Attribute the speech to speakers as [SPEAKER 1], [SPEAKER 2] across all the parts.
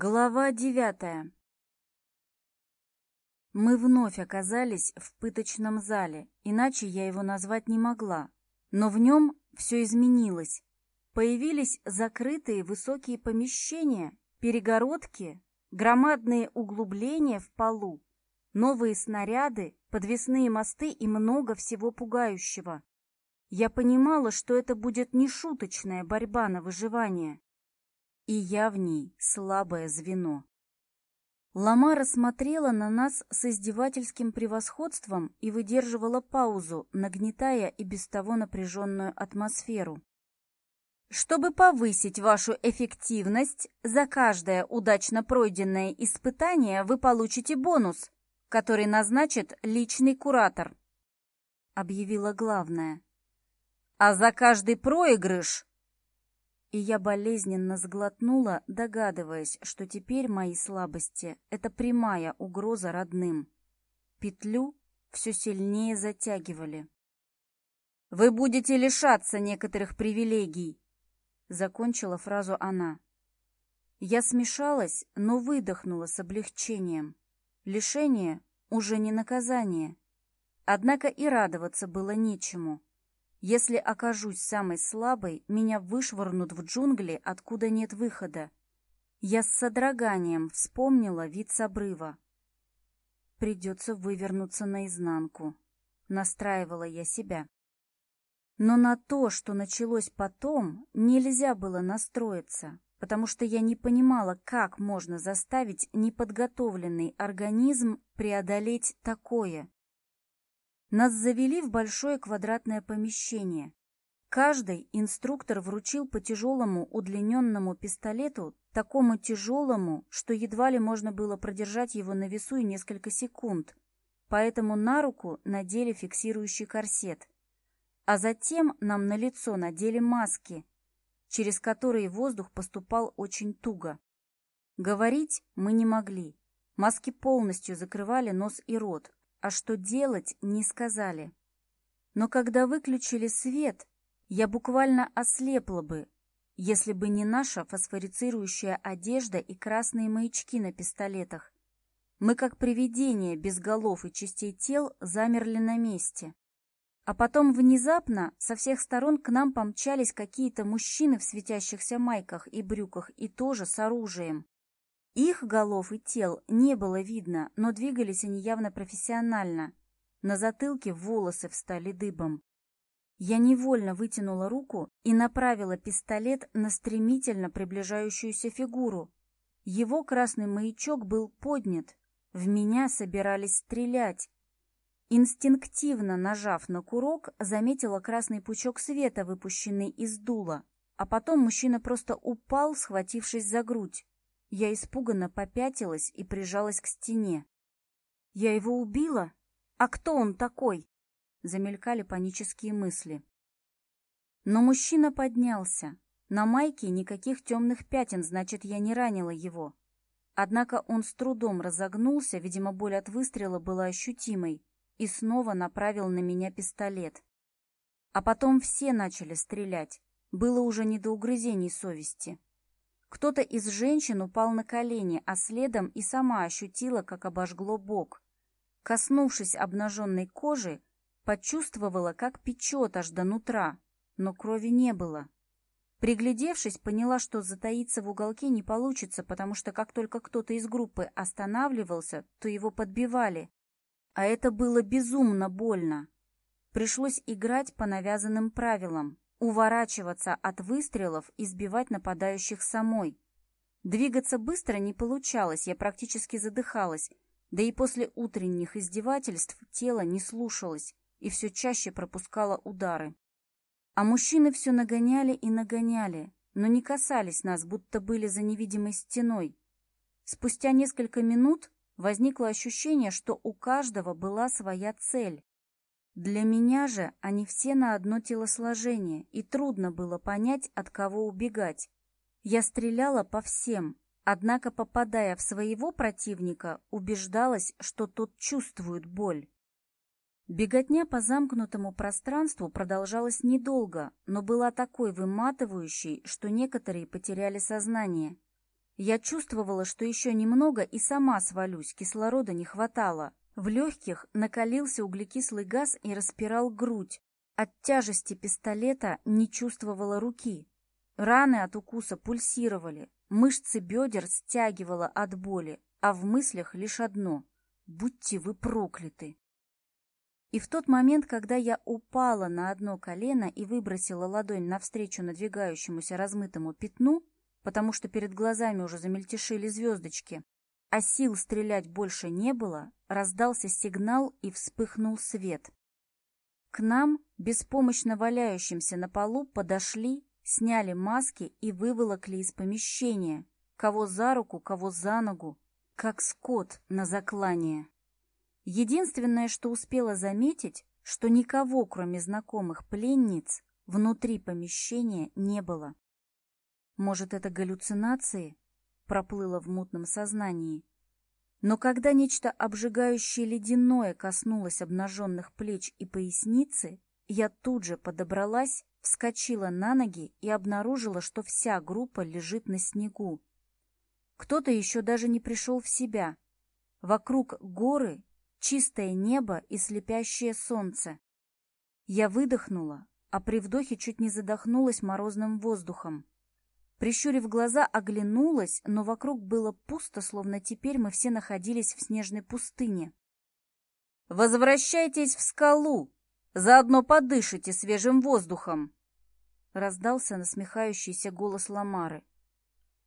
[SPEAKER 1] Глава девятая Мы вновь оказались в пыточном зале, иначе я его назвать не могла. Но в нем все изменилось. Появились закрытые высокие помещения, перегородки, громадные углубления в полу, новые снаряды, подвесные мосты и много всего пугающего. Я понимала, что это будет нешуточная борьба на выживание и я в ней слабое звено. Ламара смотрела на нас с издевательским превосходством и выдерживала паузу, нагнетая и без того напряженную атмосферу. Чтобы повысить вашу эффективность, за каждое удачно пройденное испытание вы получите бонус, который назначит личный куратор, объявила главная. А за каждый проигрыш и я болезненно сглотнула, догадываясь, что теперь мои слабости — это прямая угроза родным. Петлю все сильнее затягивали. «Вы будете лишаться некоторых привилегий!» — закончила фразу она. Я смешалась, но выдохнула с облегчением. Лишение уже не наказание. Однако и радоваться было нечему. Если окажусь самой слабой, меня вышвырнут в джунгли, откуда нет выхода. Я с содроганием вспомнила вид с обрыва. Придется вывернуться наизнанку. Настраивала я себя. Но на то, что началось потом, нельзя было настроиться, потому что я не понимала, как можно заставить неподготовленный организм преодолеть такое. Нас завели в большое квадратное помещение. Каждый инструктор вручил по тяжелому удлиненному пистолету, такому тяжелому, что едва ли можно было продержать его на весу и несколько секунд, поэтому на руку надели фиксирующий корсет. А затем нам на лицо надели маски, через которые воздух поступал очень туго. Говорить мы не могли. Маски полностью закрывали нос и рот, а что делать, не сказали. Но когда выключили свет, я буквально ослепла бы, если бы не наша фосфорицирующая одежда и красные маячки на пистолетах. Мы, как привидения без голов и частей тел, замерли на месте. А потом внезапно со всех сторон к нам помчались какие-то мужчины в светящихся майках и брюках и тоже с оружием. Их голов и тел не было видно, но двигались они явно профессионально. На затылке волосы встали дыбом. Я невольно вытянула руку и направила пистолет на стремительно приближающуюся фигуру. Его красный маячок был поднят. В меня собирались стрелять. Инстинктивно нажав на курок, заметила красный пучок света, выпущенный из дула. А потом мужчина просто упал, схватившись за грудь. Я испуганно попятилась и прижалась к стене. «Я его убила? А кто он такой?» Замелькали панические мысли. Но мужчина поднялся. На майке никаких темных пятен, значит, я не ранила его. Однако он с трудом разогнулся, видимо, боль от выстрела была ощутимой, и снова направил на меня пистолет. А потом все начали стрелять. Было уже не до угрызений совести. Кто-то из женщин упал на колени, а следом и сама ощутила, как обожгло бок. Коснувшись обнаженной кожи, почувствовала, как печет аж до нутра, но крови не было. Приглядевшись, поняла, что затаиться в уголке не получится, потому что как только кто-то из группы останавливался, то его подбивали. А это было безумно больно. Пришлось играть по навязанным правилам уворачиваться от выстрелов и сбивать нападающих самой. Двигаться быстро не получалось, я практически задыхалась, да и после утренних издевательств тело не слушалось и все чаще пропускало удары. А мужчины все нагоняли и нагоняли, но не касались нас, будто были за невидимой стеной. Спустя несколько минут возникло ощущение, что у каждого была своя цель. Для меня же они все на одно телосложение, и трудно было понять, от кого убегать. Я стреляла по всем, однако, попадая в своего противника, убеждалась, что тот чувствует боль. Беготня по замкнутому пространству продолжалась недолго, но была такой выматывающей, что некоторые потеряли сознание. Я чувствовала, что еще немного и сама свалюсь, кислорода не хватало. В легких накалился углекислый газ и распирал грудь. От тяжести пистолета не чувствовала руки. Раны от укуса пульсировали, мышцы бедер стягивало от боли, а в мыслях лишь одно — будьте вы прокляты. И в тот момент, когда я упала на одно колено и выбросила ладонь навстречу надвигающемуся размытому пятну, потому что перед глазами уже замельтешили звездочки, а сил стрелять больше не было, раздался сигнал и вспыхнул свет. К нам, беспомощно валяющимся на полу, подошли, сняли маски и выволокли из помещения, кого за руку, кого за ногу, как скот на заклание. Единственное, что успела заметить, что никого, кроме знакомых пленниц, внутри помещения не было. Может, это галлюцинации? проплыло в мутном сознании. Но когда нечто обжигающее ледяное коснулось обнаженных плеч и поясницы, я тут же подобралась, вскочила на ноги и обнаружила, что вся группа лежит на снегу. Кто-то еще даже не пришел в себя. Вокруг горы, чистое небо и слепящее солнце. Я выдохнула, а при вдохе чуть не задохнулась морозным воздухом. Прищурив глаза, оглянулась, но вокруг было пусто, словно теперь мы все находились в снежной пустыне. «Возвращайтесь в скалу! Заодно подышите свежим воздухом!» Раздался насмехающийся голос Ламары.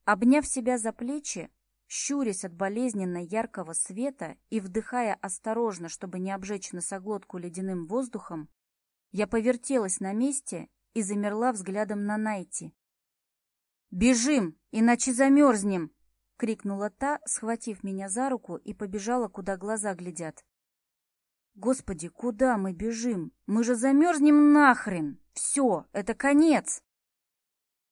[SPEAKER 1] Обняв себя за плечи, щурясь от болезненно яркого света и вдыхая осторожно, чтобы не обжечь носоглотку ледяным воздухом, я повертелась на месте и замерла взглядом на Найти. «Бежим, иначе замерзнем!» — крикнула та, схватив меня за руку и побежала, куда глаза глядят. «Господи, куда мы бежим? Мы же замерзнем нахрен! Все, это конец!»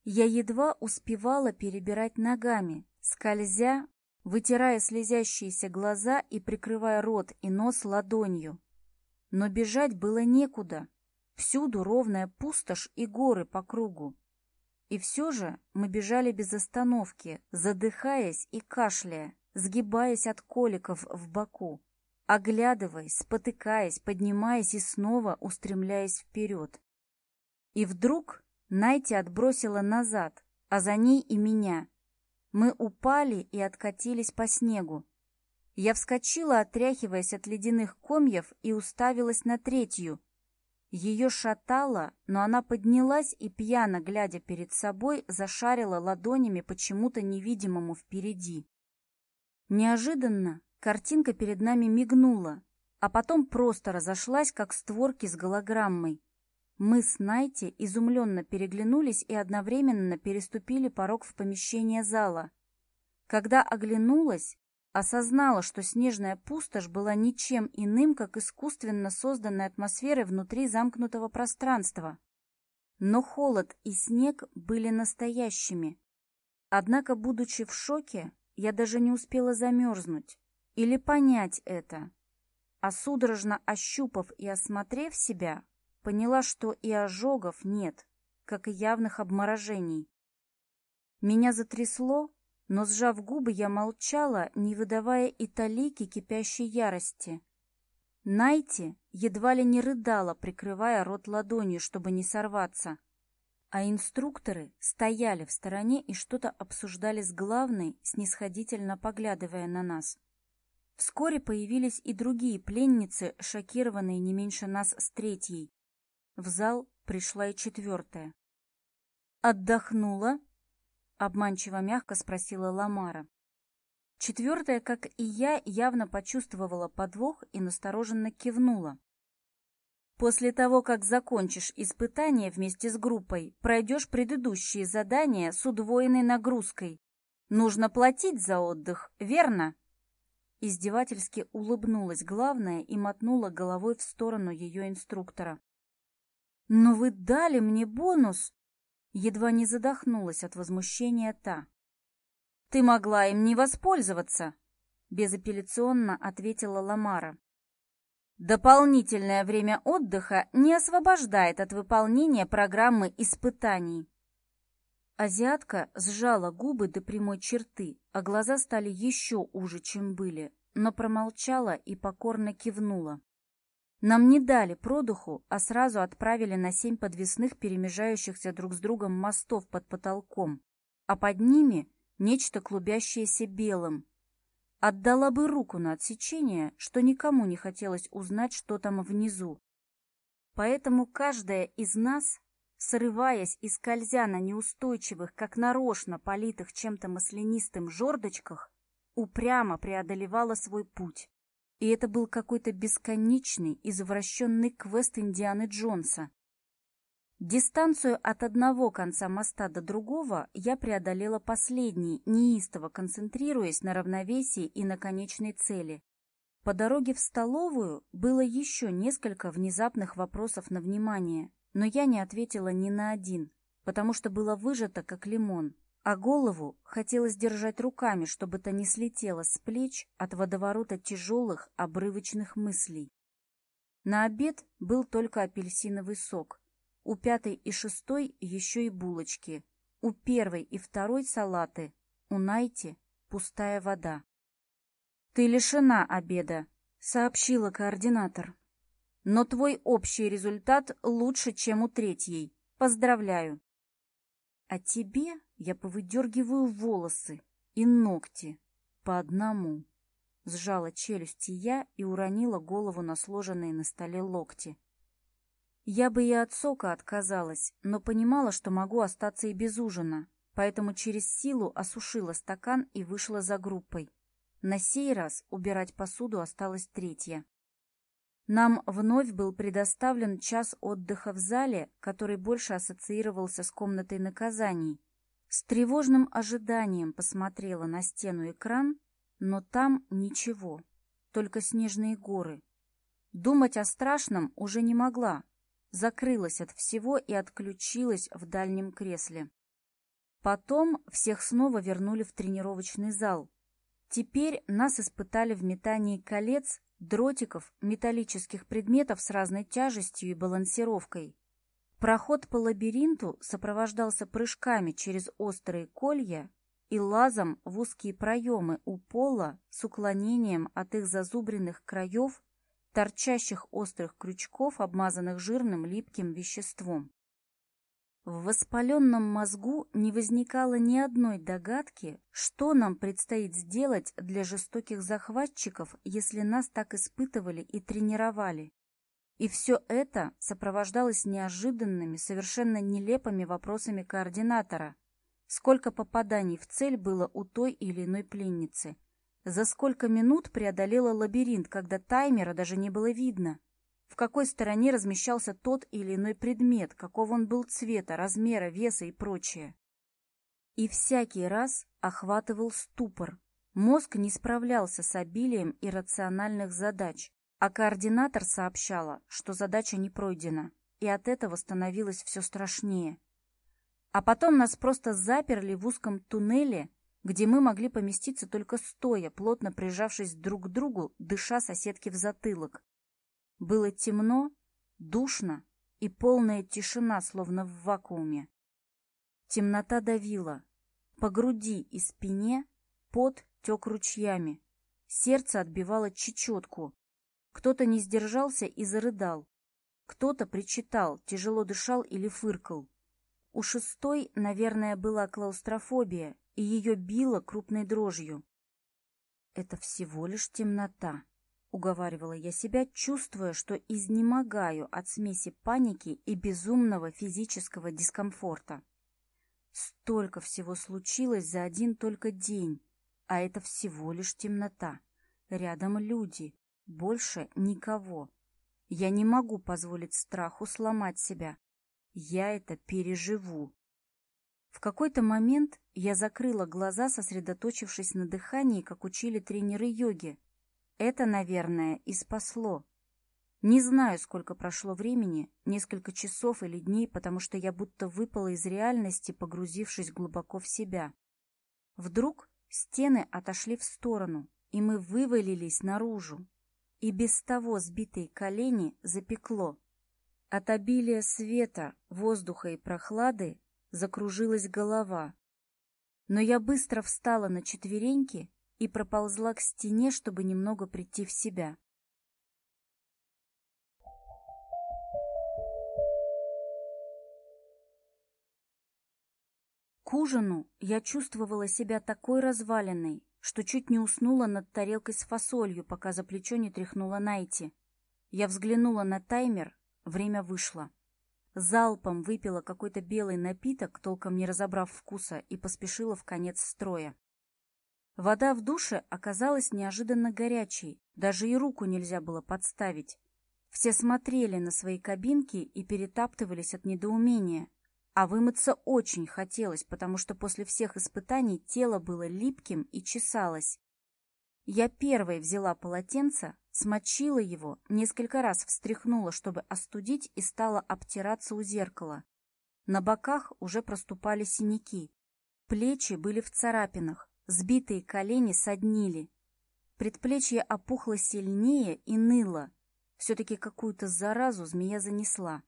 [SPEAKER 1] Я едва успевала перебирать ногами, скользя, вытирая слезящиеся глаза и прикрывая рот и нос ладонью. Но бежать было некуда. Всюду ровная пустошь и горы по кругу. И все же мы бежали без остановки, задыхаясь и кашляя, сгибаясь от коликов в боку, оглядываясь, спотыкаясь, поднимаясь и снова устремляясь вперед. И вдруг Найти отбросила назад, а за ней и меня. Мы упали и откатились по снегу. Я вскочила, отряхиваясь от ледяных комьев, и уставилась на третью, ее шатало, но она поднялась и, пьяно глядя перед собой, зашарила ладонями почему-то невидимому впереди. Неожиданно картинка перед нами мигнула, а потом просто разошлась, как створки с голограммой. Мы с Найти изумленно переглянулись и одновременно переступили порог в помещение зала. Когда оглянулась, осознала, что снежная пустошь была ничем иным, как искусственно созданной атмосферой внутри замкнутого пространства. Но холод и снег были настоящими. Однако, будучи в шоке, я даже не успела замерзнуть или понять это. А судорожно ощупав и осмотрев себя, поняла, что и ожогов нет, как и явных обморожений. Меня затрясло, но, сжав губы, я молчала, не выдавая и талики кипящей ярости. Найти едва ли не рыдала, прикрывая рот ладонью, чтобы не сорваться. А инструкторы стояли в стороне и что-то обсуждали с главной, снисходительно поглядывая на нас. Вскоре появились и другие пленницы, шокированные не меньше нас с третьей. В зал пришла и четвертая. «Отдохнула?» обманчиво мягко спросила Ламара. Четвертая, как и я, явно почувствовала подвох и настороженно кивнула. После того, как закончишь испытание вместе с группой, пройдешь предыдущие задания с удвоенной нагрузкой. Нужно платить за отдых, верно? Издевательски улыбнулась главная и мотнула головой в сторону ее инструктора. «Но вы дали мне бонус!» едва не задохнулась от возмущения та. «Ты могла им не воспользоваться!» — безапелляционно ответила Ламара. «Дополнительное время отдыха не освобождает от выполнения программы испытаний». Азиатка сжала губы до прямой черты, а глаза стали еще уже, чем были, но промолчала и покорно кивнула. Нам не дали продуху, а сразу отправили на семь подвесных, перемежающихся друг с другом мостов под потолком, а под ними нечто клубящееся белым. Отдала бы руку на отсечение, что никому не хотелось узнать, что там внизу. Поэтому каждая из нас, срываясь и скользя на неустойчивых, как нарочно политых чем-то маслянистым жердочках, упрямо преодолевала свой путь. И это был какой-то бесконечный, извращенный квест Индианы Джонса. Дистанцию от одного конца моста до другого я преодолела последний, неистово концентрируясь на равновесии и на конечной цели. По дороге в столовую было еще несколько внезапных вопросов на внимание, но я не ответила ни на один, потому что было выжато, как лимон, а голову хотелось держать руками, чтобы то не слетело с плеч от водоворота тяжелых обрывочных мыслей. На обед был только апельсиновый сок, у пятой и шестой еще и булочки, у первой и второй салаты, у Найти пустая вода. «Ты лишена обеда», — сообщила координатор. «Но твой общий результат лучше, чем у третьей. Поздравляю!» «А тебе я повыдергиваю волосы и ногти по одному. Сжала челюсти я и уронила голову на сложенные на столе локти. Я бы и от сока отказалась, но понимала, что могу остаться и без ужина, поэтому через силу осушила стакан и вышла за группой. На сей раз убирать посуду осталась третья. Нам вновь был предоставлен час отдыха в зале, который больше ассоциировался с комнатой наказаний, с тревожным ожиданием посмотрела на стену экран, но там ничего, только снежные горы. Думать о страшном уже не могла, закрылась от всего и отключилась в дальнем кресле. Потом всех снова вернули в тренировочный зал. Теперь нас испытали в метании колец, дротиков, металлических предметов с разной тяжестью и балансировкой. Проход по лабиринту сопровождался прыжками через острые колья и лазом в узкие проемы у пола с уклонением от их зазубренных краев, торчащих острых крючков, обмазанных жирным липким веществом. В воспаленном мозгу не возникало ни одной догадки, что нам предстоит сделать для жестоких захватчиков, если нас так испытывали и тренировали. И все это сопровождалось неожиданными, совершенно нелепыми вопросами координатора. Сколько попаданий в цель было у той или иной пленницы? За сколько минут преодолела лабиринт, когда таймера даже не было видно? В какой стороне размещался тот или иной предмет, какого он был цвета, размера, веса и прочее? И всякий раз охватывал ступор. Мозг не справлялся с обилием иррациональных задач, а координатор сообщала, что задача не пройдена, и от этого становилось все страшнее. А потом нас просто заперли в узком туннеле, где мы могли поместиться только стоя, плотно прижавшись друг к другу, дыша соседки в затылок. Было темно, душно и полная тишина, словно в вакууме. Темнота давила. По груди и спине пот тек ручьями. Сердце отбивало чечетку, кто-то не сдержался и зарыдал. Кто-то причитал, тяжело дышал или фыркал. У шестой, наверное, была клаустрофобия, и ее било крупной дрожью. «Это всего лишь темнота», — уговаривала я себя, чувствуя, что изнемогаю от смеси паники и безумного физического дискомфорта. Столько всего случилось за один только день, а это всего лишь темнота. Рядом люди, больше никого. Я не могу позволить страху сломать себя. Я это переживу. В какой-то момент я закрыла глаза, сосредоточившись на дыхании, как учили тренеры йоги. Это, наверное, и спасло. Не знаю, сколько прошло времени, несколько часов или дней, потому что я будто выпала из реальности, погрузившись глубоко в себя. Вдруг стены отошли в сторону, и мы вывалились наружу, и без того сбитые колени запекло. От обилия света, воздуха и прохлады закружилась голова. Но я быстро встала на четвереньки и проползла к стене, чтобы немного прийти в себя. К ужину я чувствовала себя такой разваленной, что чуть не уснула над тарелкой с фасолью, пока за плечо не тряхнула Найти. Я взглянула на таймер, время вышло. Залпом выпила какой-то белый напиток, толком не разобрав вкуса, и поспешила в конец строя. Вода в душе оказалась неожиданно горячей, даже и руку нельзя было подставить. Все смотрели на свои кабинки и перетаптывались от недоумения — а вымыться очень хотелось, потому что после всех испытаний тело было липким и чесалось. Я первой взяла полотенце, смочила его, несколько раз встряхнула, чтобы остудить, и стала обтираться у зеркала. На боках уже проступали синяки. Плечи были в царапинах, сбитые колени соднили. Предплечье опухло сильнее и ныло. Все-таки какую-то заразу змея занесла.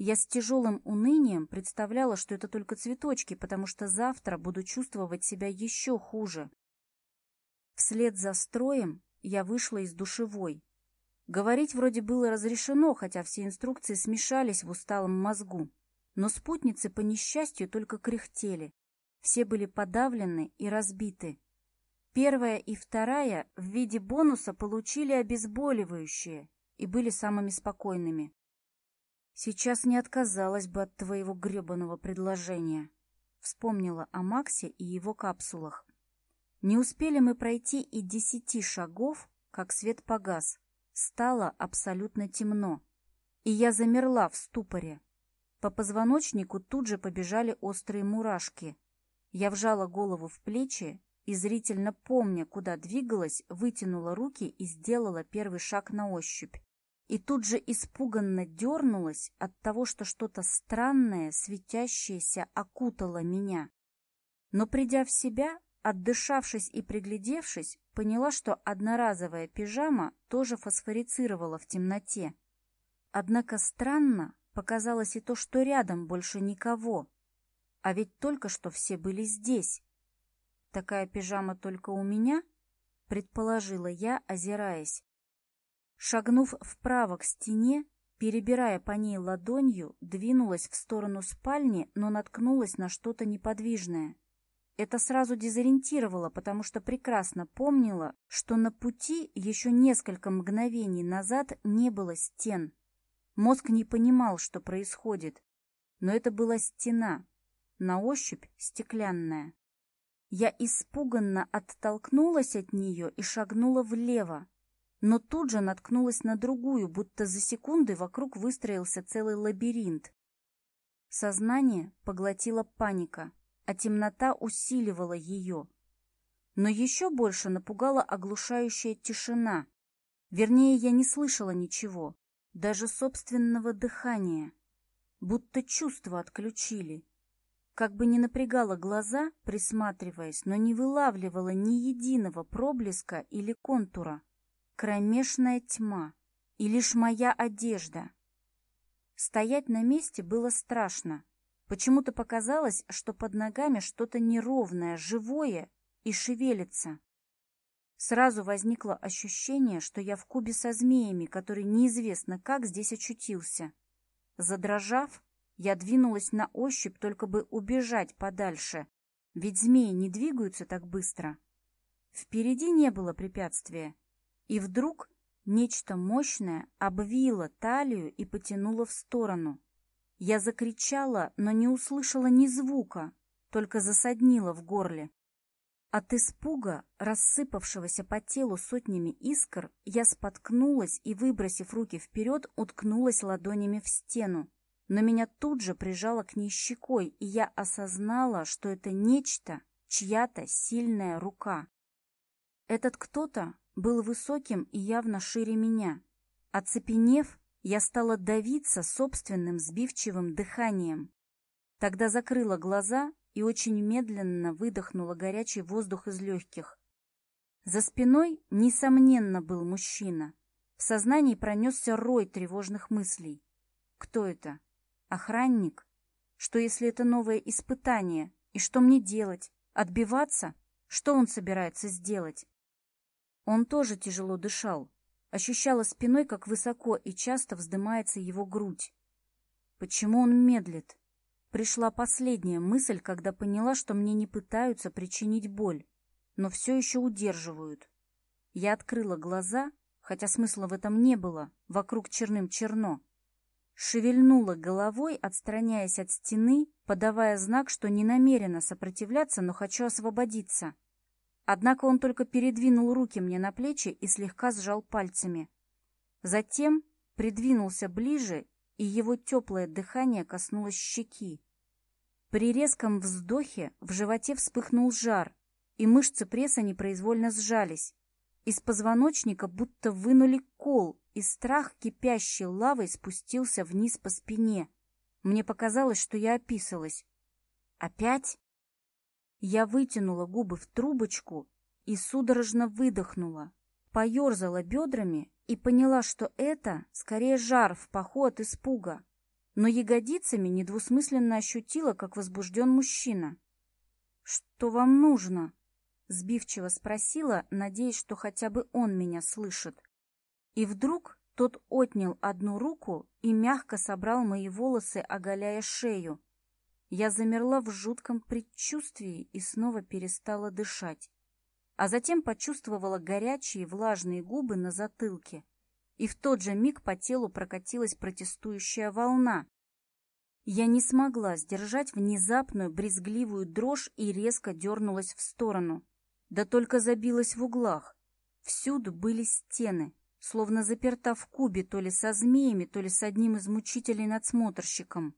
[SPEAKER 1] Я с тяжелым унынием представляла, что это только цветочки, потому что завтра буду чувствовать себя еще хуже. Вслед за строем я вышла из душевой. Говорить вроде было разрешено, хотя все инструкции смешались в усталом мозгу. Но спутницы, по несчастью, только кряхтели. Все были подавлены и разбиты. Первая и вторая в виде бонуса получили обезболивающие и были самыми спокойными. Сейчас не отказалась бы от твоего гребаного предложения. Вспомнила о Максе и его капсулах. Не успели мы пройти и десяти шагов, как свет погас. Стало абсолютно темно. И я замерла в ступоре. По позвоночнику тут же побежали острые мурашки. Я вжала голову в плечи и, зрительно помня, куда двигалась, вытянула руки и сделала первый шаг на ощупь и тут же испуганно дернулась от того, что что-то странное, светящееся окутало меня. Но придя в себя, отдышавшись и приглядевшись, поняла, что одноразовая пижама тоже фосфорицировала в темноте. Однако странно показалось и то, что рядом больше никого, а ведь только что все были здесь. Такая пижама только у меня, предположила я, озираясь. Шагнув вправо к стене, перебирая по ней ладонью, двинулась в сторону спальни, но наткнулась на что-то неподвижное. Это сразу дезориентировало, потому что прекрасно помнила, что на пути еще несколько мгновений назад не было стен. Мозг не понимал, что происходит, но это была стена, на ощупь стеклянная. Я испуганно оттолкнулась от нее и шагнула влево, но тут же наткнулась на другую, будто за секунды вокруг выстроился целый лабиринт. Сознание поглотила паника, а темнота усиливала ее. Но еще больше напугала оглушающая тишина. Вернее, я не слышала ничего, даже собственного дыхания. Будто чувства отключили. Как бы не напрягала глаза, присматриваясь, но не вылавливала ни единого проблеска или контура кромешная тьма и лишь моя одежда. Стоять на месте было страшно. Почему-то показалось, что под ногами что-то неровное, живое и шевелится. Сразу возникло ощущение, что я в кубе со змеями, который неизвестно как здесь очутился. Задрожав, я двинулась на ощупь, только бы убежать подальше, ведь змеи не двигаются так быстро. Впереди не было препятствия, и вдруг нечто мощное обвило талию и потянуло в сторону. Я закричала, но не услышала ни звука, только засаднила в горле. От испуга, рассыпавшегося по телу сотнями искр, я споткнулась и, выбросив руки вперед, уткнулась ладонями в стену. Но меня тут же прижало к ней щекой, и я осознала, что это нечто, чья-то сильная рука. Этот кто-то был высоким и явно шире меня. Оцепенев, я стала давиться собственным сбивчивым дыханием. Тогда закрыла глаза и очень медленно выдохнула горячий воздух из легких. За спиной, несомненно, был мужчина. В сознании пронесся рой тревожных мыслей. Кто это? Охранник? Что, если это новое испытание? И что мне делать? Отбиваться? Что он собирается сделать? Он тоже тяжело дышал. Ощущала спиной, как высоко и часто вздымается его грудь. Почему он медлит? Пришла последняя мысль, когда поняла, что мне не пытаются причинить боль, но все еще удерживают. Я открыла глаза, хотя смысла в этом не было, вокруг черным черно. Шевельнула головой, отстраняясь от стены, подавая знак, что не намерена сопротивляться, но хочу освободиться. Однако он только передвинул руки мне на плечи и слегка сжал пальцами. Затем придвинулся ближе, и его теплое дыхание коснулось щеки. При резком вздохе в животе вспыхнул жар, и мышцы пресса непроизвольно сжались. Из позвоночника будто вынули кол, и страх кипящей лавой спустился вниз по спине. Мне показалось, что я описалась. «Опять?» Я вытянула губы в трубочку и судорожно выдохнула, поерзала бедрами и поняла, что это скорее жар в паху от испуга, но ягодицами недвусмысленно ощутила, как возбужден мужчина. «Что вам нужно?» — сбивчиво спросила, надеясь, что хотя бы он меня слышит. И вдруг тот отнял одну руку и мягко собрал мои волосы, оголяя шею, я замерла в жутком предчувствии и снова перестала дышать. А затем почувствовала горячие влажные губы на затылке. И в тот же миг по телу прокатилась протестующая волна. Я не смогла сдержать внезапную брезгливую дрожь и резко дернулась в сторону. Да только забилась в углах. Всюду были стены, словно заперта в кубе то ли со змеями, то ли с одним из мучителей-надсмотрщиком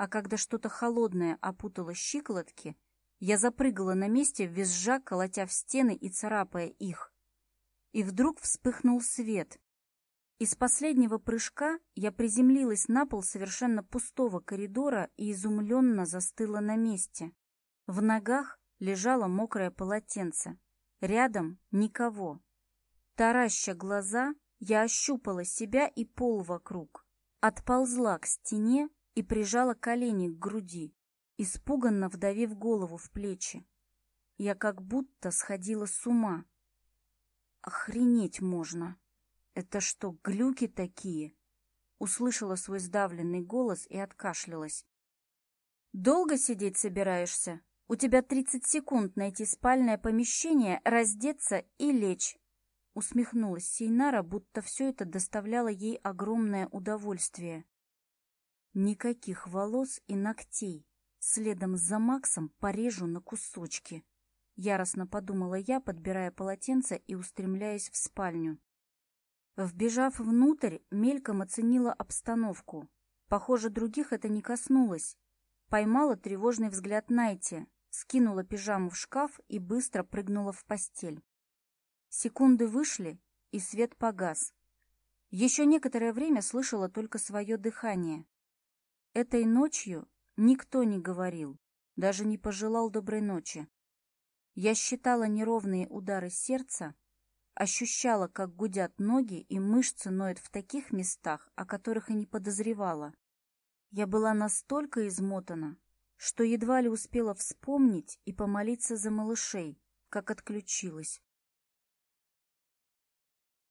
[SPEAKER 1] а когда что-то холодное опутало щиколотки, я запрыгала на месте, визжа, колотя в стены и царапая их. И вдруг вспыхнул свет. Из последнего прыжка я приземлилась на пол совершенно пустого коридора и изумленно застыла на месте. В ногах лежало мокрое полотенце. Рядом никого. Тараща глаза, я ощупала себя и пол вокруг. Отползла к стене и прижала колени к груди, испуганно вдавив голову в плечи. Я как будто сходила с ума. Охренеть можно. Это что, глюки такие? Услышала свой сдавленный голос и откашлялась. Долго сидеть собираешься? У тебя тридцать секунд найти спальное помещение, раздеться и лечь. Усмехнулась Сейнара, будто все это доставляло ей огромное удовольствие. Никаких волос и ногтей. Следом за Максом порежу на кусочки. Яростно подумала я, подбирая полотенце и устремляясь в спальню. Вбежав внутрь, мельком оценила обстановку. Похоже, других это не коснулось. Поймала тревожный взгляд Найти, скинула пижаму в шкаф и быстро прыгнула в постель. Секунды вышли, и свет погас. Еще некоторое время слышала только свое дыхание. Этой ночью никто не говорил, даже не пожелал доброй ночи. Я считала неровные удары сердца, ощущала, как гудят ноги и мышцы ноют в таких местах, о которых и не подозревала. Я была настолько измотана, что едва ли успела вспомнить и помолиться за малышей, как отключилась.